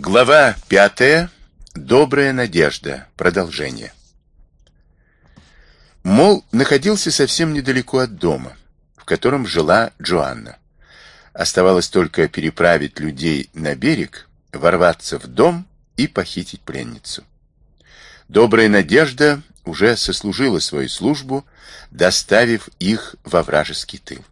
Глава пятая. Добрая надежда. Продолжение. Мол находился совсем недалеко от дома, в котором жила Джоанна. Оставалось только переправить людей на берег, ворваться в дом и похитить пленницу. Добрая надежда уже сослужила свою службу, доставив их во вражеский тыл.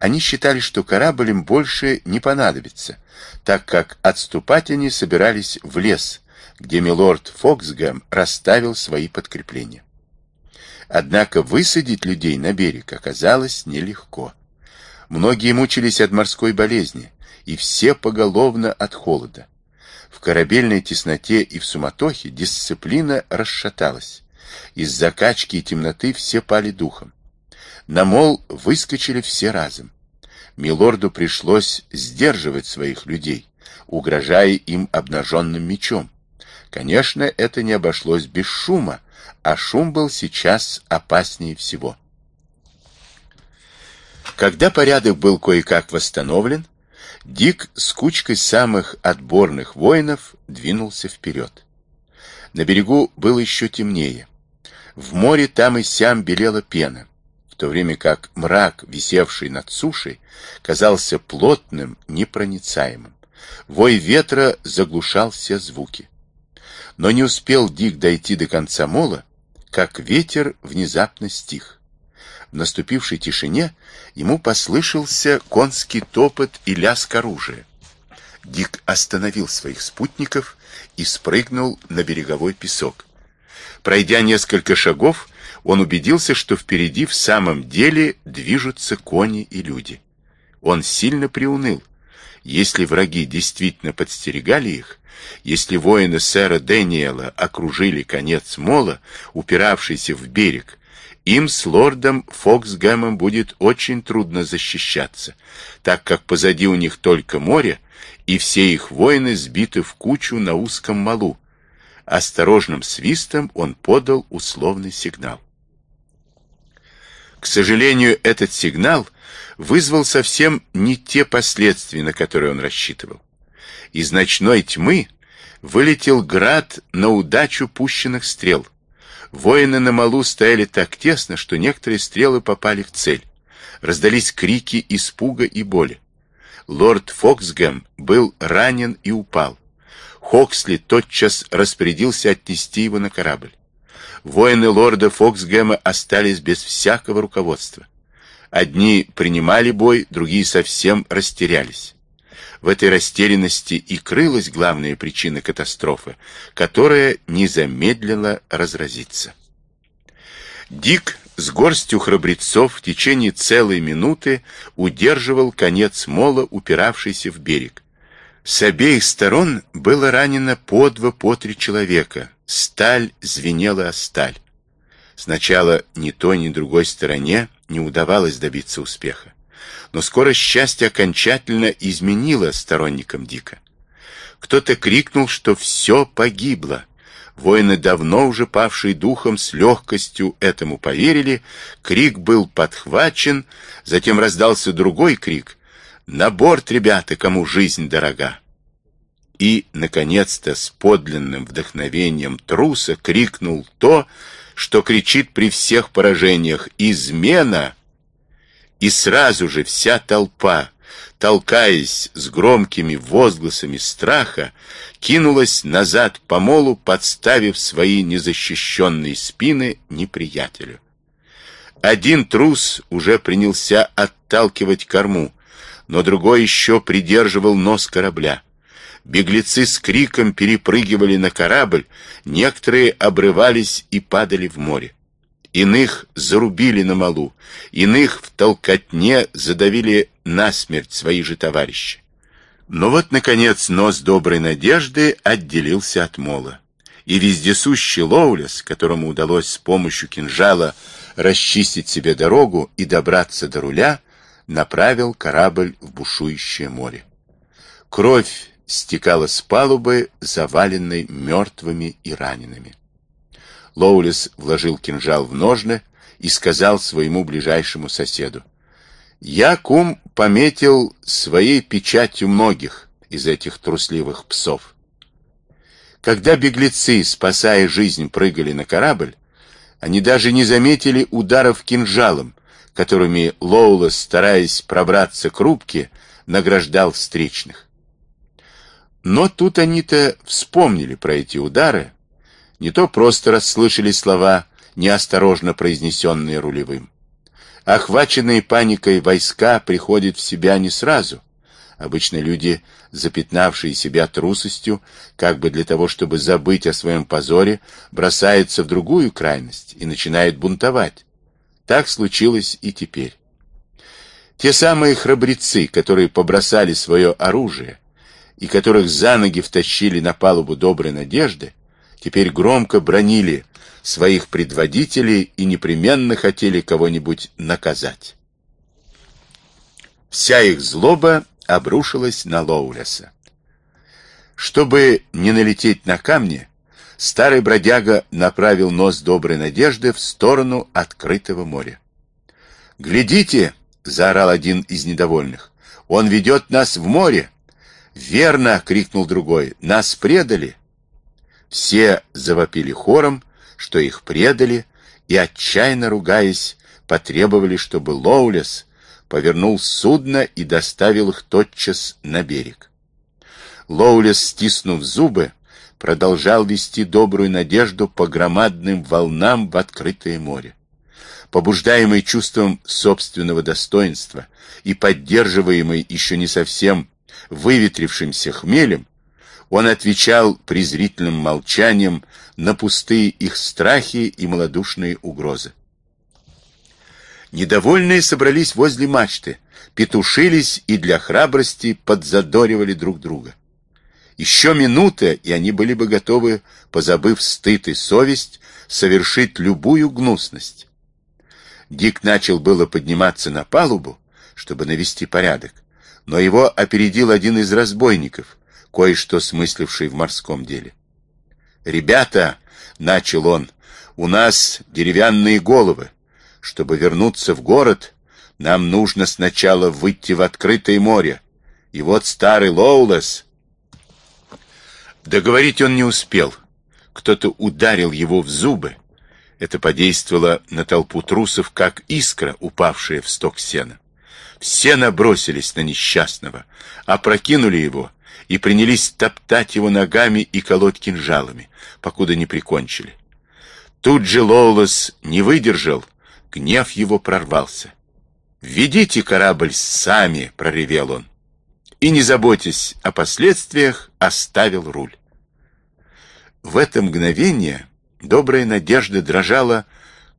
Они считали, что корабль им больше не понадобится, так как отступать они собирались в лес, где милорд Фоксгэм расставил свои подкрепления. Однако высадить людей на берег оказалось нелегко. Многие мучились от морской болезни, и все поголовно от холода. В корабельной тесноте и в суматохе дисциплина расшаталась. Из закачки и темноты все пали духом. На мол выскочили все разом. Милорду пришлось сдерживать своих людей, угрожая им обнаженным мечом. Конечно, это не обошлось без шума, а шум был сейчас опаснее всего. Когда порядок был кое-как восстановлен, Дик с кучкой самых отборных воинов двинулся вперед. На берегу было еще темнее. В море там и сям белела пена, то время как мрак, висевший над сушей, казался плотным, непроницаемым. Вой ветра заглушал все звуки. Но не успел Дик дойти до конца мола, как ветер внезапно стих. В наступившей тишине ему послышался конский топот и лязг оружия. Дик остановил своих спутников и спрыгнул на береговой песок. Пройдя несколько шагов, он убедился, что впереди в самом деле движутся кони и люди. Он сильно приуныл. Если враги действительно подстерегали их, если воины сэра Дэниела окружили конец мола, упиравшийся в берег, им с лордом Фоксгэмом будет очень трудно защищаться, так как позади у них только море, и все их воины сбиты в кучу на узком малу, Осторожным свистом он подал условный сигнал. К сожалению, этот сигнал вызвал совсем не те последствия, на которые он рассчитывал. Из ночной тьмы вылетел град на удачу пущенных стрел. Воины на малу стояли так тесно, что некоторые стрелы попали в цель. Раздались крики испуга и боли. Лорд Фоксгэм был ранен и упал. Хоксли тотчас распорядился отнести его на корабль. Воины лорда Фоксгэма остались без всякого руководства. Одни принимали бой, другие совсем растерялись. В этой растерянности и крылась главная причина катастрофы, которая не замедлила разразиться. Дик с горстью храбрецов в течение целой минуты удерживал конец мола, упиравшийся в берег. С обеих сторон было ранено по два, по три человека. Сталь звенела о сталь. Сначала ни той, ни другой стороне не удавалось добиться успеха. Но скоро счастье окончательно изменило сторонникам Дика. Кто-то крикнул, что все погибло. Воины, давно уже павшие духом, с легкостью этому поверили. Крик был подхвачен, затем раздался другой крик, на борт, ребята, кому жизнь дорога. И, наконец-то, с подлинным вдохновением труса крикнул то, что кричит при всех поражениях «Измена!» И сразу же вся толпа, толкаясь с громкими возгласами страха, кинулась назад по молу, подставив свои незащищенные спины неприятелю. Один трус уже принялся отталкивать корму, но другой еще придерживал нос корабля. Беглецы с криком перепрыгивали на корабль, некоторые обрывались и падали в море. Иных зарубили на малу, иных в толкотне задавили насмерть свои же товарищи. Но вот, наконец, нос доброй надежды отделился от мола. И вездесущий Лоулес, которому удалось с помощью кинжала расчистить себе дорогу и добраться до руля, направил корабль в бушующее море. Кровь стекала с палубы, заваленной мертвыми и ранеными. Лоулис вложил кинжал в ножны и сказал своему ближайшему соседу, «Я, кум, пометил своей печатью многих, из этих трусливых псов. Когда беглецы, спасая жизнь, прыгали на корабль, они даже не заметили ударов кинжалом, которыми Лоулас, стараясь пробраться к рубке, награждал встречных. Но тут они-то вспомнили про эти удары, не то просто расслышали слова, неосторожно произнесенные рулевым. Охваченные паникой войска приходят в себя не сразу. Обычно люди, запятнавшие себя трусостью, как бы для того, чтобы забыть о своем позоре, бросаются в другую крайность и начинают бунтовать. Так случилось и теперь. Те самые храбрецы, которые побросали свое оружие и которых за ноги втащили на палубу доброй надежды, теперь громко бронили своих предводителей и непременно хотели кого-нибудь наказать. Вся их злоба обрушилась на Лоулеса. Чтобы не налететь на камни, старый бродяга направил нос доброй надежды в сторону открытого моря. «Глядите!» — заорал один из недовольных. «Он ведет нас в море!» «Верно!» — крикнул другой. «Нас предали!» Все завопили хором, что их предали, и, отчаянно ругаясь, потребовали, чтобы Лоулес повернул судно и доставил их тотчас на берег. Лоулес, стиснув зубы, продолжал вести добрую надежду по громадным волнам в открытое море. Побуждаемый чувством собственного достоинства и поддерживаемый еще не совсем выветрившимся хмелем, он отвечал презрительным молчанием на пустые их страхи и малодушные угрозы. Недовольные собрались возле мачты, петушились и для храбрости подзадоривали друг друга. Еще минута, и они были бы готовы, позабыв стыд и совесть, совершить любую гнусность. Дик начал было подниматься на палубу, чтобы навести порядок, но его опередил один из разбойников, кое-что смысливший в морском деле. «Ребята!» — начал он. «У нас деревянные головы. Чтобы вернуться в город, нам нужно сначала выйти в открытое море. И вот старый Лоулес...» Договорить он не успел. Кто-то ударил его в зубы. Это подействовало на толпу трусов, как искра, упавшая в сток сена. Все набросились на несчастного, опрокинули его и принялись топтать его ногами и колоть кинжалами, покуда не прикончили. Тут же Лоулас не выдержал, гнев его прорвался. «Ведите корабль сами!» — проревел он. И, не заботясь о последствиях, оставил руль. В это мгновение добрая надежда дрожала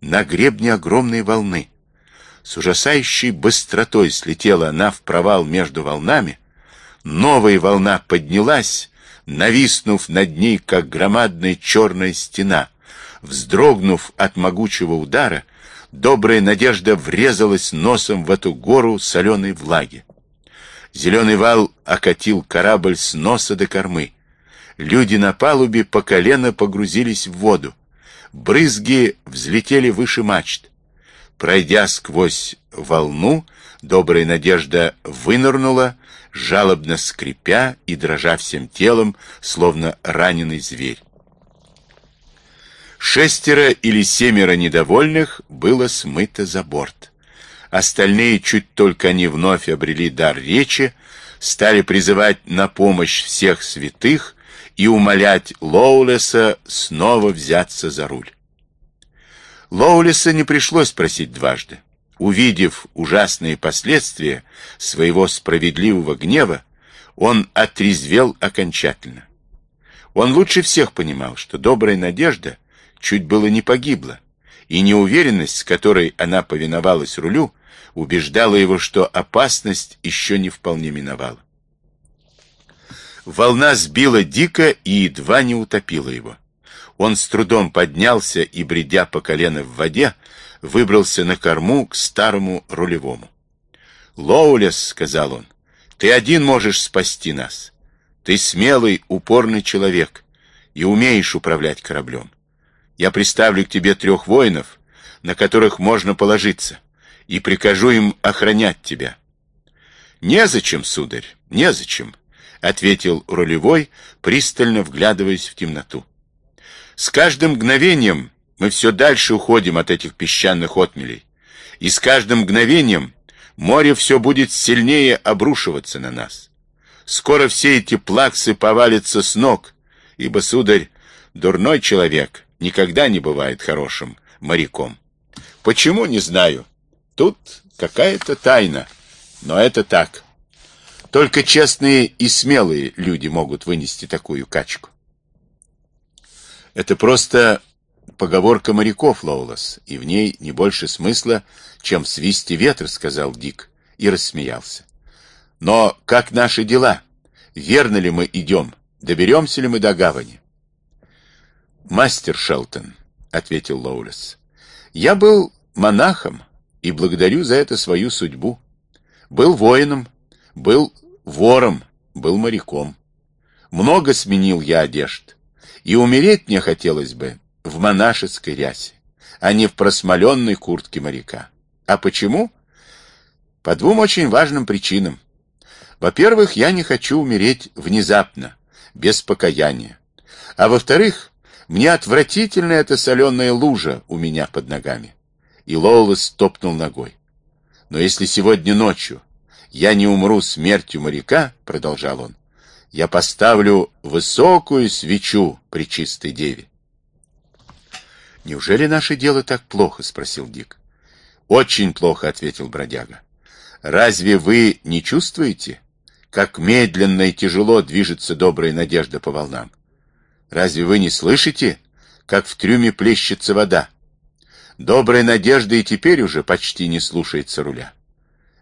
на гребне огромной волны. С ужасающей быстротой слетела она в провал между волнами, Новая волна поднялась, нависнув над ней, как громадная черная стена. Вздрогнув от могучего удара, добрая надежда врезалась носом в эту гору соленой влаги. Зеленый вал окатил корабль с носа до кормы. Люди на палубе по колено погрузились в воду. Брызги взлетели выше мачт. Пройдя сквозь волну, добрая надежда вынырнула, жалобно скрипя и дрожа всем телом, словно раненый зверь. Шестеро или семеро недовольных было смыто за борт. Остальные, чуть только они вновь обрели дар речи, стали призывать на помощь всех святых и умолять Лоулеса снова взяться за руль. Лоулеса не пришлось просить дважды увидев ужасные последствия своего справедливого гнева, он отрезвел окончательно. Он лучше всех понимал, что добрая надежда чуть было не погибла, и неуверенность, с которой она повиновалась рулю, убеждала его, что опасность еще не вполне миновала. Волна сбила дико и едва не утопила его. Он с трудом поднялся и, бредя по колено в воде, выбрался на корму к старому рулевому. «Лоулес», — сказал он, — «ты один можешь спасти нас. Ты смелый, упорный человек и умеешь управлять кораблем. Я приставлю к тебе трех воинов, на которых можно положиться, и прикажу им охранять тебя». «Незачем, сударь, незачем», ответил рулевой, пристально вглядываясь в темноту. С каждым мгновением мы все дальше уходим от этих песчаных отмелей, и с каждым мгновением море все будет сильнее обрушиваться на нас. Скоро все эти плаксы повалятся с ног, ибо, сударь, дурной человек никогда не бывает хорошим моряком. Почему, не знаю. Тут какая-то тайна, но это так. Только честные и смелые люди могут вынести такую качку. Это просто поговорка моряков, Лоулас, и в ней не больше смысла, чем в свисте ветра, сказал Дик и рассмеялся. Но как наши дела? Верно ли мы идем? Доберемся ли мы до гавани? Мастер Шелтон, ответил Лоулес. Я был монахом и благодарю за это свою судьбу. Был воином, был вором, был моряком. Много сменил я одежд, и умереть мне хотелось бы в монашеской рясе, а не в просмоленной куртке моряка. А почему? По двум очень важным причинам. Во-первых, я не хочу умереть внезапно, без покаяния. А во-вторых, мне отвратительна эта соленая лужа у меня под ногами. И Лоулес топнул ногой. Но если сегодня ночью я не умру смертью моряка, продолжал он, я поставлю высокую свечу при чистой деве. Неужели наше дело так плохо? спросил Дик. Очень плохо, ответил бродяга. Разве вы не чувствуете, как медленно и тяжело движется добрая надежда по волнам? Разве вы не слышите, как в трюме плещется вода? Добрая надежда и теперь уже почти не слушается руля.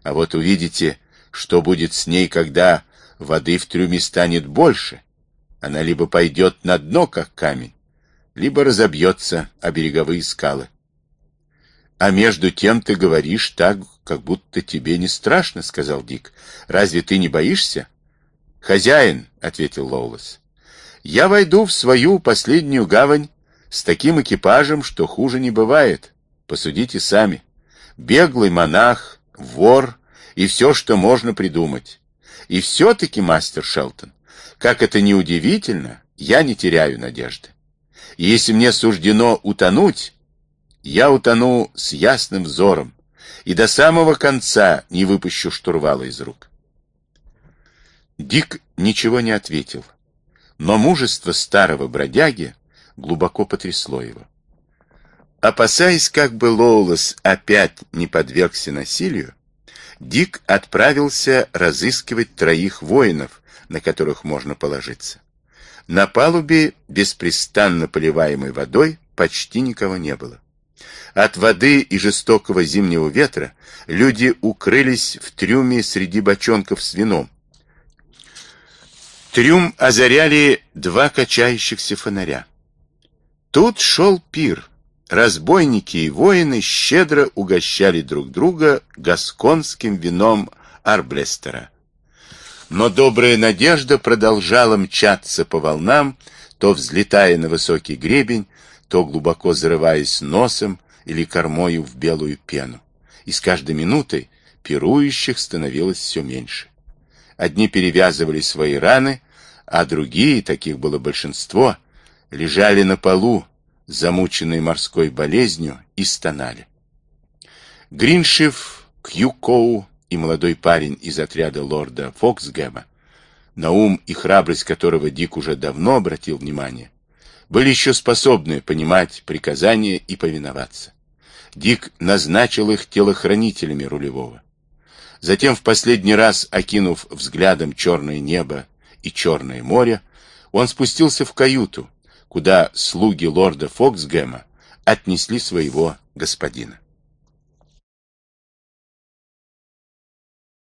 А вот увидите, что будет с ней, когда воды в трюме станет больше. Она либо пойдет на дно, как камень, либо разобьется о береговые скалы. А между тем ты говоришь так, как будто тебе не страшно, сказал Дик. Разве ты не боишься? Хозяин, ответил Лоулес. Я войду в свою последнюю гавань с таким экипажем, что хуже не бывает. Посудите сами. Беглый монах, вор и все, что можно придумать. И все-таки, мастер Шелтон, как это ни удивительно, я не теряю надежды. И если мне суждено утонуть, я утону с ясным взором и до самого конца не выпущу штурвала из рук. Дик ничего не ответил, но мужество старого бродяги глубоко потрясло его. Опасаясь, как бы Лоулас опять не подвергся насилию, Дик отправился разыскивать троих воинов, на которых можно положиться. На палубе, беспрестанно поливаемой водой, почти никого не было. От воды и жестокого зимнего ветра люди укрылись в трюме среди бочонков с вином. Трюм озаряли два качающихся фонаря. Тут шел пир. Разбойники и воины щедро угощали друг друга гасконским вином Арблестера. Но добрая надежда продолжала мчаться по волнам, то взлетая на высокий гребень, то глубоко зарываясь носом или кормою в белую пену. И с каждой минутой пирующих становилось все меньше. Одни перевязывали свои раны, а другие, таких было большинство, лежали на полу, замученные морской болезнью, и стонали. Гриншиф, Кьюкоу и молодой парень из отряда лорда Фоксгэма, на ум и храбрость которого Дик уже давно обратил внимание, были еще способны понимать приказания и повиноваться. Дик назначил их телохранителями рулевого. Затем, в последний раз окинув взглядом черное небо и черное море, он спустился в каюту, куда слуги лорда Фоксгэма отнесли своего господина.